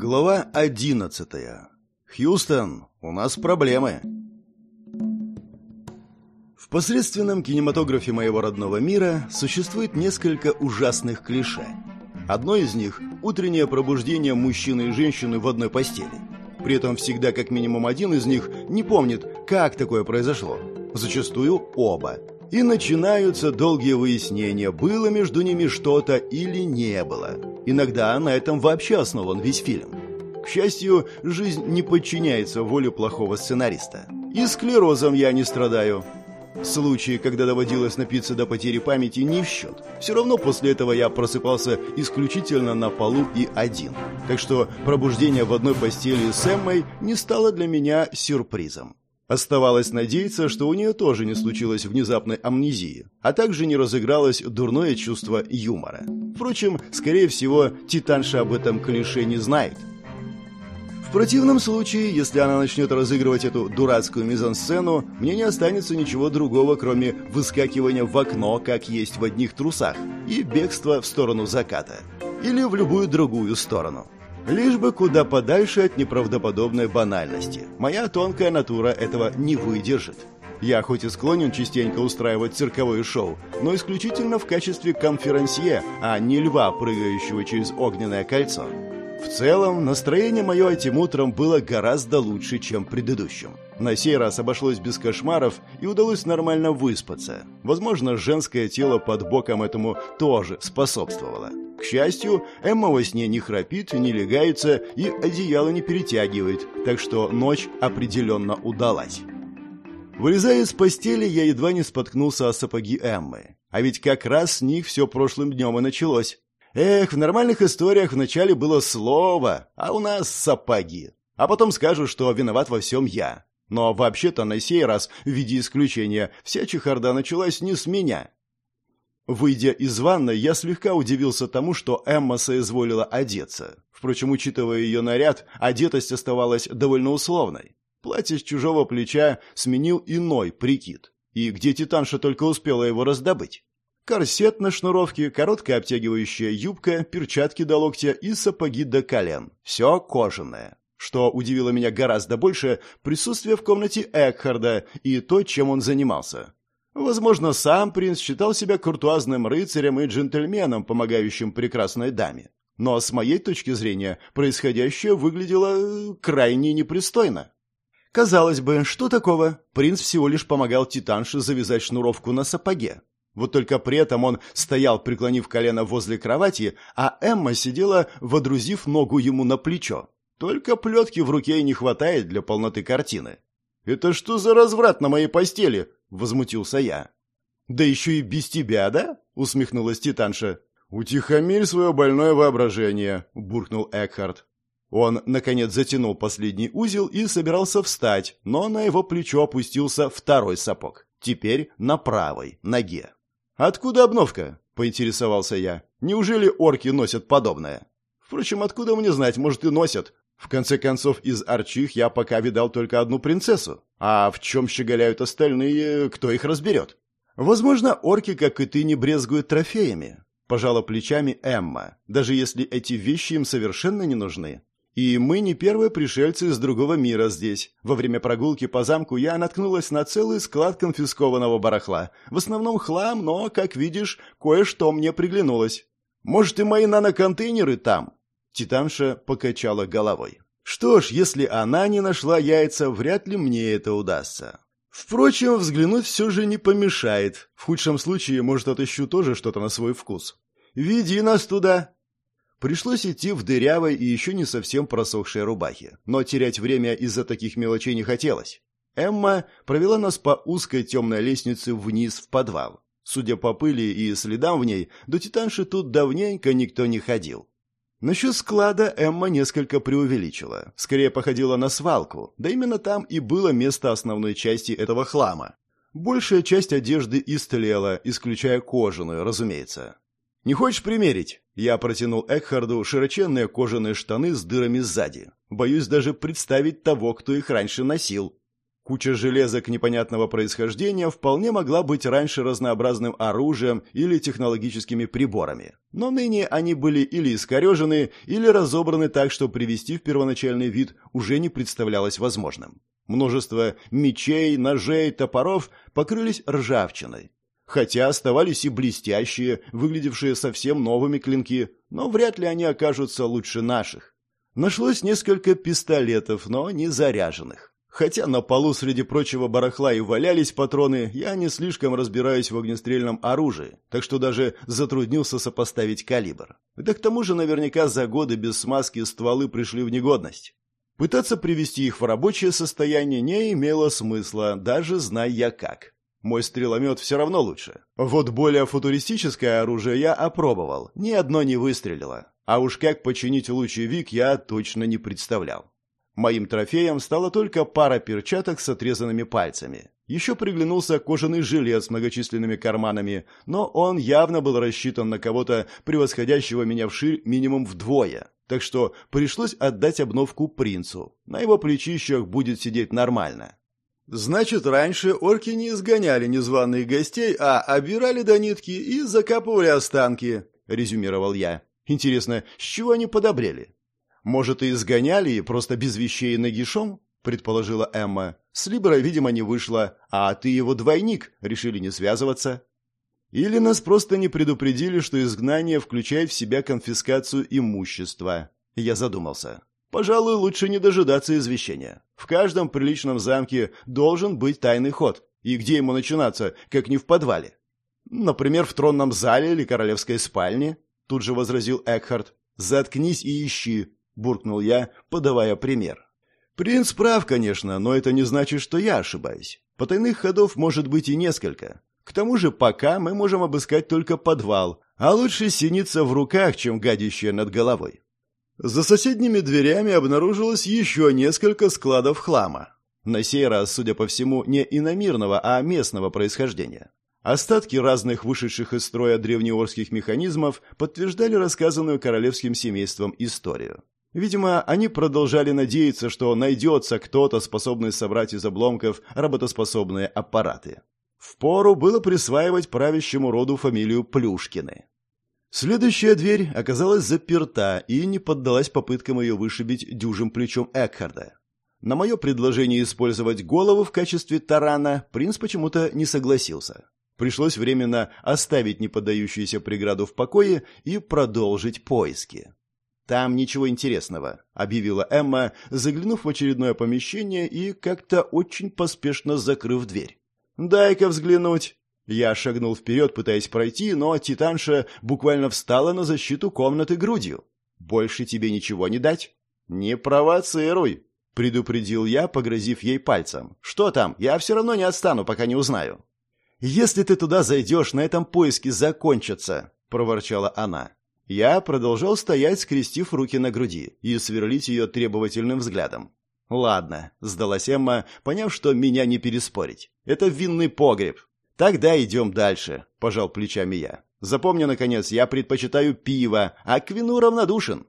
Глава одиннадцатая. Хьюстон, у нас проблемы. В посредственном кинематографе моего родного мира существует несколько ужасных клише. Одно из них – утреннее пробуждение мужчины и женщины в одной постели. При этом всегда как минимум один из них не помнит, как такое произошло. Зачастую оба. И начинаются долгие выяснения, было между ними что-то или не было. Иногда на этом вообще основан весь фильм. К счастью, жизнь не подчиняется воле плохого сценариста. И склерозом я не страдаю. Случаи, когда доводилось напиться до потери памяти, не в счет. Все равно после этого я просыпался исключительно на полу и один. Так что пробуждение в одной постели с Эммой не стало для меня сюрпризом. Оставалось надеяться, что у нее тоже не случилось внезапной амнезии, а также не разыгралось дурное чувство юмора. Впрочем, скорее всего, Титанша об этом клише не знает. В противном случае, если она начнет разыгрывать эту дурацкую мизансцену, мне не останется ничего другого, кроме выскакивания в окно, как есть в одних трусах, и бегства в сторону заката. Или в любую другую сторону. Лишь бы куда подальше от неправдоподобной банальности. Моя тонкая натура этого не выдержит. Я хоть и склонен частенько устраивать цирковое шоу, но исключительно в качестве конферансье, а не льва, прыгающего через огненное кольцо. В целом, настроение мое этим утром было гораздо лучше, чем предыдущим. На сей раз обошлось без кошмаров и удалось нормально выспаться. Возможно, женское тело под боком этому тоже способствовало. К счастью, Эмма во сне не храпит, не легается и одеяло не перетягивает, так что ночь определенно удалась. Вылезая из постели, я едва не споткнулся о сапоги Эммы. А ведь как раз с них все прошлым днем и началось. Эх, в нормальных историях вначале было слово, а у нас сапоги. А потом скажут, что виноват во всем я. Но вообще-то на сей раз, в виде исключения, вся чехарда началась не с меня. Выйдя из ванной, я слегка удивился тому, что Эмма соизволила одеться. Впрочем, учитывая ее наряд, одетость оставалась довольно условной. Платье с чужого плеча сменил иной прикид. И где Титанша только успела его раздобыть? Корсет на шнуровке, короткая обтягивающая юбка, перчатки до локтя и сапоги до колен. Все кожаное. Что удивило меня гораздо больше, присутствие в комнате Экхарда и то, чем он занимался. Возможно, сам принц считал себя куртуазным рыцарем и джентльменом, помогающим прекрасной даме. Но с моей точки зрения, происходящее выглядело э, крайне непристойно. Казалось бы, что такого? Принц всего лишь помогал Титанше завязать шнуровку на сапоге. Вот только при этом он стоял, преклонив колено возле кровати, а Эмма сидела, водрузив ногу ему на плечо. Только плетки в руке и не хватает для полноты картины. «Это что за разврат на моей постели?» — возмутился я. «Да еще и без тебя, да?» — усмехнулась Титанша. «Утихомирь свое больное воображение», — буркнул Экхард. Он, наконец, затянул последний узел и собирался встать, но на его плечо опустился второй сапог. Теперь на правой ноге. «Откуда обновка?» — поинтересовался я. «Неужели орки носят подобное?» «Впрочем, откуда мне знать, может и носят. В конце концов, из арчих я пока видал только одну принцессу. А в чем щеголяют остальные, кто их разберет? Возможно, орки, как и ты, не брезгуют трофеями. Пожала плечами Эмма, даже если эти вещи им совершенно не нужны. И мы не первые пришельцы из другого мира здесь. Во время прогулки по замку я наткнулась на целый склад конфискованного барахла. В основном хлам, но, как видишь, кое-что мне приглянулось. Может, и мои наноконтейнеры там? Титанша покачала головой. Что ж, если она не нашла яйца, вряд ли мне это удастся. Впрочем, взглянуть все же не помешает. В худшем случае, может, отыщу тоже что-то на свой вкус. «Веди нас туда!» Пришлось идти в дырявой и еще не совсем просохшей рубахе, но терять время из-за таких мелочей не хотелось. Эмма провела нас по узкой темной лестнице вниз в подвал. Судя по пыли и следам в ней, до Титанши тут давненько никто не ходил. Насчет склада Эмма несколько преувеличила. Скорее походила на свалку, да именно там и было место основной части этого хлама. Большая часть одежды истлела, исключая кожаную, разумеется. «Не хочешь примерить?» Я протянул Экхарду широченные кожаные штаны с дырами сзади. Боюсь даже представить того, кто их раньше носил. Куча железок непонятного происхождения вполне могла быть раньше разнообразным оружием или технологическими приборами. Но ныне они были или искорежены, или разобраны так, что привести в первоначальный вид уже не представлялось возможным. Множество мечей, ножей, топоров покрылись ржавчиной. Хотя оставались и блестящие, выглядевшие совсем новыми клинки, но вряд ли они окажутся лучше наших. Нашлось несколько пистолетов, но не заряженных. Хотя на полу среди прочего барахла и валялись патроны, я не слишком разбираюсь в огнестрельном оружии, так что даже затруднился сопоставить калибр. Да к тому же наверняка за годы без смазки стволы пришли в негодность. Пытаться привести их в рабочее состояние не имело смысла, даже зная я как. Мой стреломет все равно лучше. Вот более футуристическое оружие я опробовал, ни одно не выстрелило. А уж как починить лучевик я точно не представлял. Моим трофеем стала только пара перчаток с отрезанными пальцами. Еще приглянулся кожаный жилет с многочисленными карманами, но он явно был рассчитан на кого-то, превосходящего меня в ширь минимум вдвое. Так что пришлось отдать обновку принцу. На его плечищах будет сидеть нормально. Значит, раньше орки не изгоняли незваных гостей, а обирали до нитки и закапывали останки, резюмировал я. Интересно, с чего они подобрели? «Может, и изгоняли, просто без вещей и нагишом?» — предположила Эмма. «С Либерой, видимо, не вышло, а ты его двойник, решили не связываться». Или нас просто не предупредили, что изгнание включает в себя конфискацию имущества. Я задумался. Пожалуй, лучше не дожидаться извещения. В каждом приличном замке должен быть тайный ход. И где ему начинаться, как не в подвале? Например, в тронном зале или королевской спальне? Тут же возразил Экхард. Заткнись и ищи буркнул я, подавая пример. Принц прав, конечно, но это не значит, что я ошибаюсь. Потайных ходов может быть и несколько. К тому же пока мы можем обыскать только подвал, а лучше синиться в руках, чем гадящая над головой. За соседними дверями обнаружилось еще несколько складов хлама. На сей раз, судя по всему, не иномирного, а местного происхождения. Остатки разных вышедших из строя древнеорских механизмов подтверждали рассказанную королевским семейством историю. Видимо, они продолжали надеяться, что найдется кто-то, способный собрать из обломков работоспособные аппараты. Впору было присваивать правящему роду фамилию Плюшкины. Следующая дверь оказалась заперта и не поддалась попыткам ее вышибить дюжим плечом Экхарда. На мое предложение использовать голову в качестве тарана принц почему-то не согласился. Пришлось временно оставить неподдающуюся преграду в покое и продолжить поиски. «Там ничего интересного», — объявила Эмма, заглянув в очередное помещение и как-то очень поспешно закрыв дверь. «Дай-ка взглянуть». Я шагнул вперед, пытаясь пройти, но Титанша буквально встала на защиту комнаты грудью. «Больше тебе ничего не дать?» «Не провоцируй», — предупредил я, погрозив ей пальцем. «Что там? Я все равно не отстану, пока не узнаю». «Если ты туда зайдешь, на этом поиски закончатся», — проворчала она. Я продолжал стоять, скрестив руки на груди, и сверлить ее требовательным взглядом. «Ладно», — сдалась Эмма, поняв, что меня не переспорить. «Это винный погреб». «Тогда идем дальше», — пожал плечами я. «Запомни, наконец, я предпочитаю пиво, а к вину равнодушен».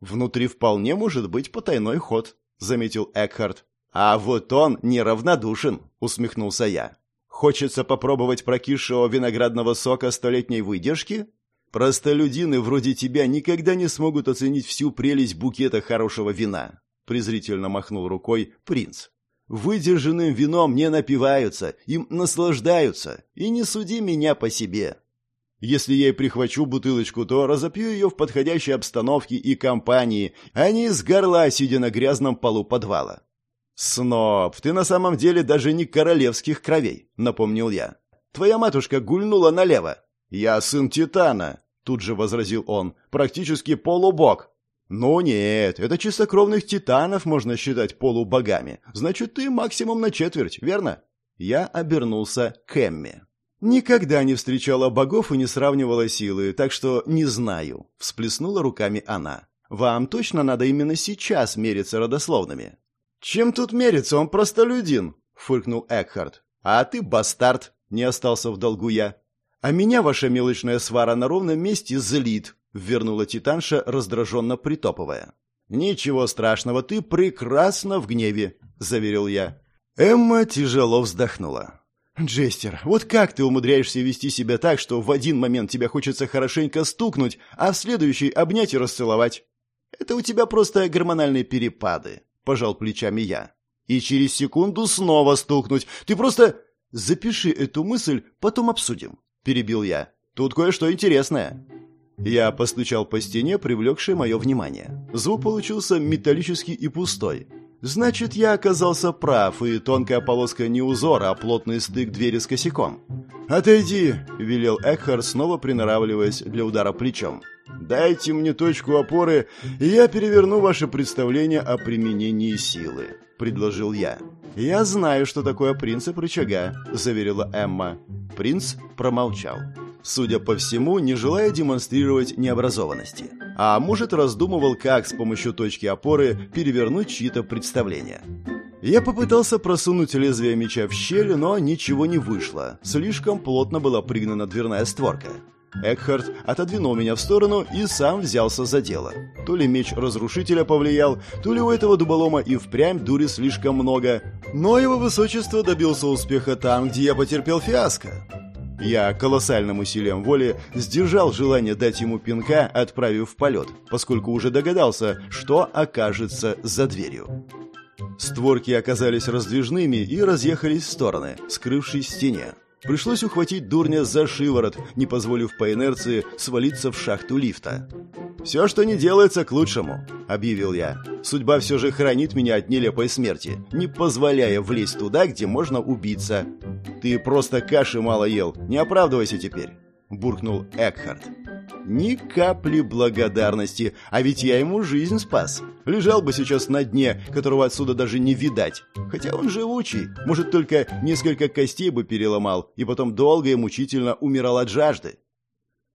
«Внутри вполне может быть потайной ход», — заметил Экхард. «А вот он неравнодушен», — усмехнулся я. «Хочется попробовать прокисшего виноградного сока столетней выдержки?» Простолюдины вроде тебя никогда не смогут оценить всю прелесть букета хорошего вина, презрительно махнул рукой принц. Выдержанным вином не напиваются, им наслаждаются, и не суди меня по себе. Если я и прихвачу бутылочку, то разопью ее в подходящей обстановке и компании, а не из горла, сидя на грязном полу подвала. «Сноб, ты на самом деле даже не королевских кровей», — напомнил я. «Твоя матушка гульнула налево». «Я сын Титана», Тут же возразил он. «Практически полубог». «Ну нет, это чистокровных титанов можно считать полубогами. Значит, ты максимум на четверть, верно?» Я обернулся к Эмме. «Никогда не встречала богов и не сравнивала силы, так что не знаю», — всплеснула руками она. «Вам точно надо именно сейчас мериться родословными?» «Чем тут мериться? Он простолюдин», — фыркнул Экхард. «А ты бастард», — не остался в долгу я. «А меня ваша мелочная свара на ровном месте злит», — вернула Титанша, раздраженно притопывая. «Ничего страшного, ты прекрасно в гневе», — заверил я. Эмма тяжело вздохнула. «Джестер, вот как ты умудряешься вести себя так, что в один момент тебя хочется хорошенько стукнуть, а в следующий обнять и расцеловать? Это у тебя просто гормональные перепады», — пожал плечами я. «И через секунду снова стукнуть. Ты просто...» «Запиши эту мысль, потом обсудим», — перебил я. «Тут кое-что интересное». Я постучал по стене, привлекшей мое внимание. Звук получился металлический и пустой. Значит, я оказался прав, и тонкая полоска не узор, а плотный стык двери с косяком. «Отойди!» – велел Экхар, снова приноравливаясь для удара плечом. «Дайте мне точку опоры, и я переверну ваше представление о применении силы», – предложил я. «Я знаю, что такое принцип рычага», – заверила Эмма. Принц промолчал судя по всему, не желая демонстрировать необразованности. А может, раздумывал, как с помощью точки опоры перевернуть чьи-то представления. Я попытался просунуть лезвие меча в щель, но ничего не вышло. Слишком плотно была пригнана дверная створка. Экхард отодвинул меня в сторону и сам взялся за дело. То ли меч разрушителя повлиял, то ли у этого дуболома и впрямь дури слишком много. Но его высочество добился успеха там, где я потерпел фиаско. Я колоссальным усилием воли сдержал желание дать ему пинка, отправив в полет, поскольку уже догадался, что окажется за дверью. Створки оказались раздвижными и разъехались в стороны, скрывшись в стене. Пришлось ухватить дурня за шиворот, не позволив по инерции свалиться в шахту лифта. «Все, что не делается, к лучшему», — объявил я. «Судьба все же хранит меня от нелепой смерти, не позволяя влезть туда, где можно убиться. Ты просто каши мало ел, не оправдывайся теперь», — буркнул Экхард. Ни капли благодарности, а ведь я ему жизнь спас. Лежал бы сейчас на дне, которого отсюда даже не видать. Хотя он живучий, может, только несколько костей бы переломал, и потом долго и мучительно умирал от жажды.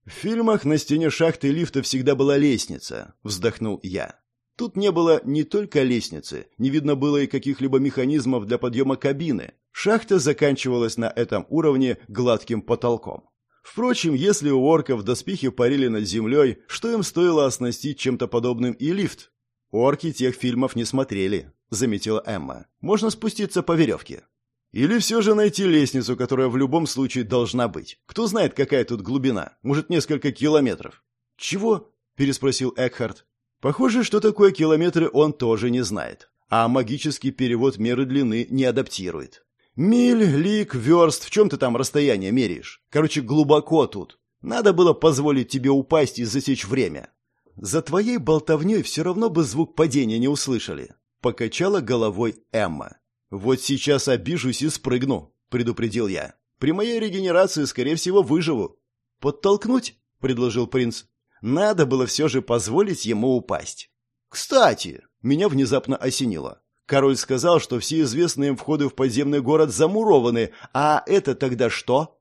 В фильмах на стене шахты лифта всегда была лестница, вздохнул я. Тут не было не только лестницы, не видно было и каких-либо механизмов для подъема кабины. Шахта заканчивалась на этом уровне гладким потолком. Впрочем, если у орков доспехи парили над землей, что им стоило оснастить чем-то подобным и лифт? Орки тех фильмов не смотрели, заметила Эмма. Можно спуститься по веревке. Или все же найти лестницу, которая в любом случае должна быть. Кто знает, какая тут глубина? Может, несколько километров. Чего? переспросил Экхард. Похоже, что такое километры он тоже не знает. А магический перевод меры длины не адаптирует. Миль, лик, верст, в чем ты там расстояние меряешь? Короче, глубоко тут. Надо было позволить тебе упасть и засечь время. За твоей болтовней все равно бы звук падения не услышали. Покачала головой Эмма. Вот сейчас обижусь и спрыгну, предупредил я. При моей регенерации, скорее всего, выживу. Подтолкнуть? предложил принц. Надо было все же позволить ему упасть. Кстати, меня внезапно осенило. Король сказал, что все известные им входы в подземный город замурованы, а это тогда что?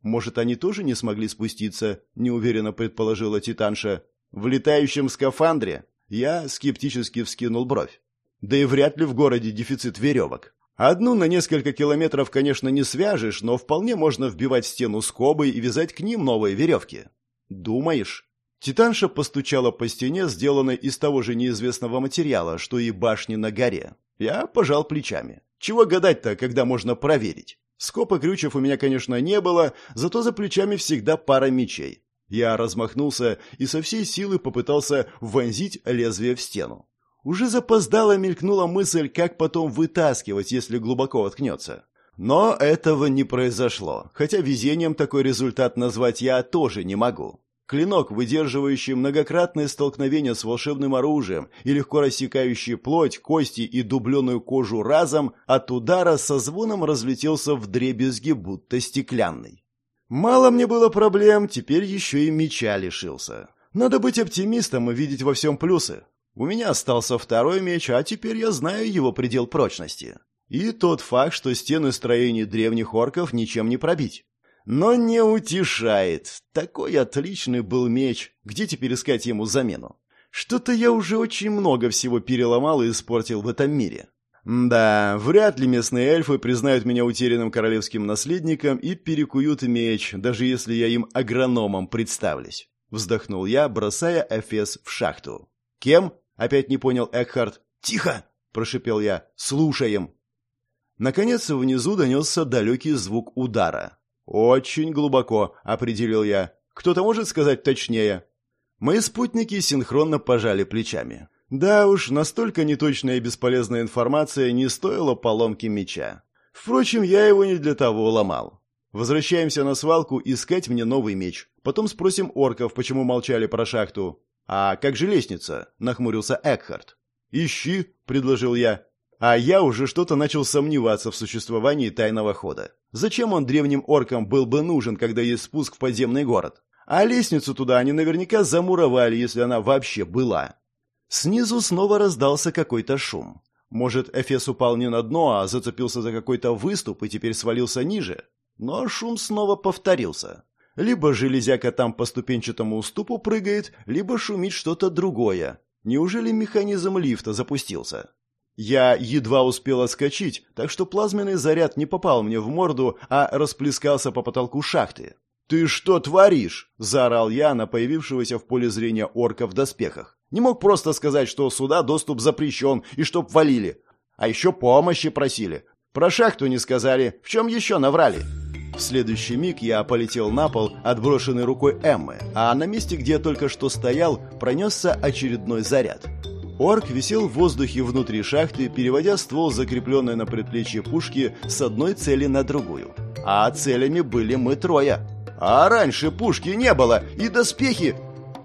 Может, они тоже не смогли спуститься, неуверенно предположила Титанша. В летающем скафандре? Я скептически вскинул бровь. Да и вряд ли в городе дефицит веревок. Одну на несколько километров, конечно, не свяжешь, но вполне можно вбивать в стену скобы и вязать к ним новые веревки. Думаешь? Титанша постучала по стене, сделанной из того же неизвестного материала, что и башни на горе. Я пожал плечами. Чего гадать-то, когда можно проверить? Скопа крючев у меня, конечно, не было, зато за плечами всегда пара мечей. Я размахнулся и со всей силы попытался вонзить лезвие в стену. Уже запоздало мелькнула мысль, как потом вытаскивать, если глубоко воткнется. Но этого не произошло, хотя везением такой результат назвать я тоже не могу. Клинок, выдерживающий многократные столкновения с волшебным оружием и легко рассекающий плоть, кости и дубленую кожу разом, от удара со звоном разлетелся в дребезги, будто стеклянный. Мало мне было проблем, теперь еще и меча лишился. Надо быть оптимистом и видеть во всем плюсы. У меня остался второй меч, а теперь я знаю его предел прочности. И тот факт, что стены строений древних орков ничем не пробить. Но не утешает. Такой отличный был меч. Где теперь искать ему замену? Что-то я уже очень много всего переломал и испортил в этом мире. Да, вряд ли местные эльфы признают меня утерянным королевским наследником и перекуют меч, даже если я им агрономом представлюсь. Вздохнул я, бросая Эфес в шахту. «Кем?» — опять не понял Экхард. «Тихо!» — прошипел я. «Слушаем!» Наконец внизу донесся далекий звук удара. «Очень глубоко», — определил я. «Кто-то может сказать точнее?» Мои спутники синхронно пожали плечами. Да уж, настолько неточная и бесполезная информация не стоила поломки меча. Впрочем, я его не для того ломал. Возвращаемся на свалку искать мне новый меч. Потом спросим орков, почему молчали про шахту. «А как же лестница?» — нахмурился Экхард. «Ищи», — предложил я. А я уже что-то начал сомневаться в существовании тайного хода. Зачем он древним оркам был бы нужен, когда есть спуск в подземный город? А лестницу туда они наверняка замуровали, если она вообще была. Снизу снова раздался какой-то шум. Может, Эфес упал не на дно, а зацепился за какой-то выступ и теперь свалился ниже? Но шум снова повторился. Либо железяка там по ступенчатому уступу прыгает, либо шумит что-то другое. Неужели механизм лифта запустился? Я едва успел отскочить, так что плазменный заряд не попал мне в морду, а расплескался по потолку шахты. «Ты что творишь?» – заорал я на появившегося в поле зрения орка в доспехах. «Не мог просто сказать, что сюда доступ запрещен и чтоб валили. А еще помощи просили. Про шахту не сказали. В чем еще наврали?» В следующий миг я полетел на пол, отброшенный рукой Эммы, а на месте, где я только что стоял, пронесся очередной заряд. Орк висел в воздухе внутри шахты, переводя ствол, закрепленный на предплечье пушки, с одной цели на другую. А целями были мы трое. А раньше пушки не было, и доспехи...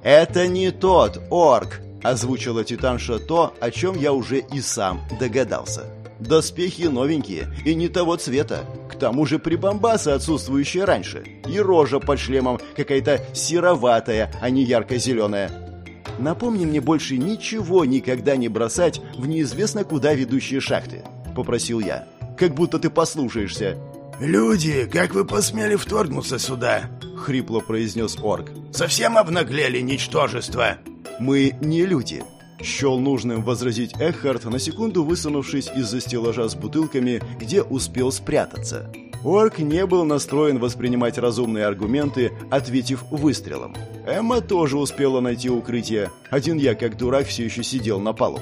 «Это не тот орк», — озвучила Титанша то, о чем я уже и сам догадался. Доспехи новенькие и не того цвета. К тому же прибамбасы, отсутствующие раньше. И рожа под шлемом какая-то сероватая, а не ярко-зеленая. Напомни мне больше ничего никогда не бросать в неизвестно куда ведущие шахты, попросил я. Как будто ты послушаешься. «Люди, как вы посмели вторгнуться сюда?» — хрипло произнес орк. «Совсем обнаглели, ничтожество!» «Мы не люди», Счел нужным возразить Эхард, на секунду высунувшись из-за стеллажа с бутылками, где успел спрятаться. Орк не был настроен воспринимать разумные аргументы, ответив выстрелом. Эмма тоже успела найти укрытие. Один я, как дурак, все еще сидел на полу.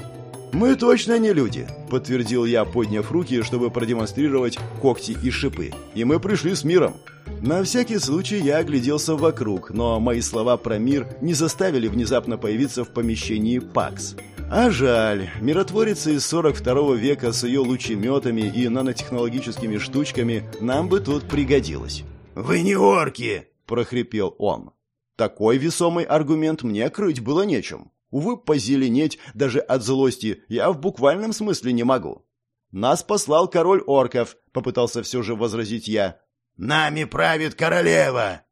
«Мы точно не люди», — подтвердил я, подняв руки, чтобы продемонстрировать когти и шипы. «И мы пришли с миром». На всякий случай я огляделся вокруг, но мои слова про мир не заставили внезапно появиться в помещении ПАКС. А жаль, миротворица из 42 века с ее лучеметами и нанотехнологическими штучками нам бы тут пригодилась. «Вы не орки!» – прохрипел он. Такой весомый аргумент мне крыть было нечем. Увы, позеленеть даже от злости я в буквальном смысле не могу. «Нас послал король орков», — попытался все же возразить я. Нами правит королева!»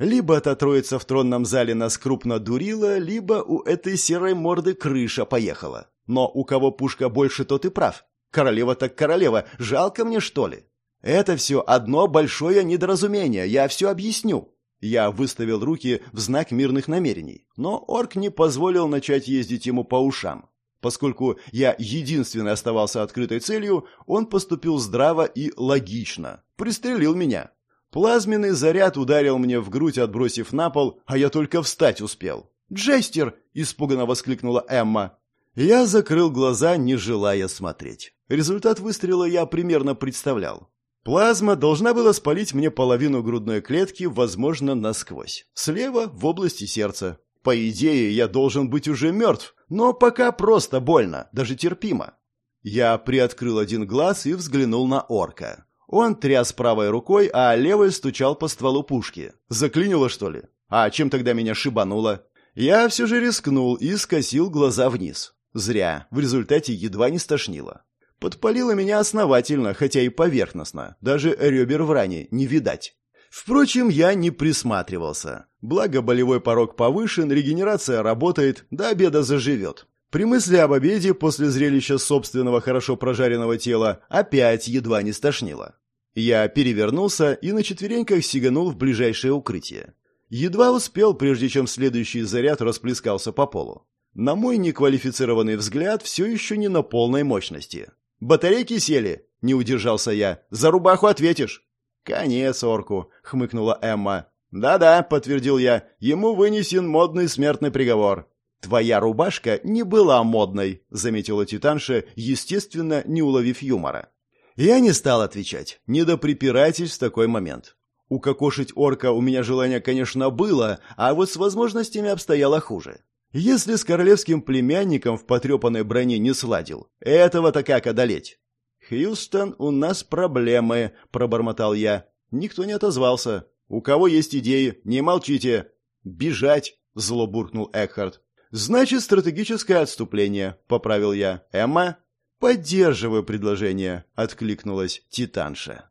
Либо эта троица в тронном зале нас крупно дурила, либо у этой серой морды крыша поехала. Но у кого пушка больше, тот и прав. Королева так королева, жалко мне, что ли? Это все одно большое недоразумение, я все объясню. Я выставил руки в знак мирных намерений, но орк не позволил начать ездить ему по ушам. Поскольку я единственный оставался открытой целью, он поступил здраво и логично. Пристрелил меня. Плазменный заряд ударил мне в грудь, отбросив на пол, а я только встать успел. «Джестер!» – испуганно воскликнула Эмма. Я закрыл глаза, не желая смотреть. Результат выстрела я примерно представлял. Плазма должна была спалить мне половину грудной клетки, возможно, насквозь. Слева – в области сердца. По идее, я должен быть уже мертв, но пока просто больно, даже терпимо. Я приоткрыл один глаз и взглянул на орка. Он тряс правой рукой, а левой стучал по стволу пушки. Заклинило, что ли? А чем тогда меня шибануло? Я все же рискнул и скосил глаза вниз. Зря. В результате едва не стошнило. Подпалило меня основательно, хотя и поверхностно. Даже ребер в ране не видать. Впрочем, я не присматривался. Благо, болевой порог повышен, регенерация работает, до обеда заживет. При мысли об обеде после зрелища собственного хорошо прожаренного тела опять едва не стошнило. Я перевернулся и на четвереньках сиганул в ближайшее укрытие. Едва успел, прежде чем следующий заряд расплескался по полу. На мой неквалифицированный взгляд, все еще не на полной мощности. «Батарейки сели?» – не удержался я. «За рубаху ответишь?» «Конец орку», — хмыкнула Эмма. «Да-да», — подтвердил я, — «ему вынесен модный смертный приговор». «Твоя рубашка не была модной», — заметила Титанша, естественно, не уловив юмора. Я не стал отвечать. Не до препирательств в такой момент. Укокошить орка у меня желание, конечно, было, а вот с возможностями обстояло хуже. Если с королевским племянником в потрепанной броне не сладил, этого-то как одолеть? «Хьюстон, у нас проблемы», — пробормотал я. Никто не отозвался. «У кого есть идеи? Не молчите!» «Бежать!» — зло буркнул Экхард. «Значит, стратегическое отступление», — поправил я. «Эмма?» «Поддерживаю предложение», — откликнулась Титанша.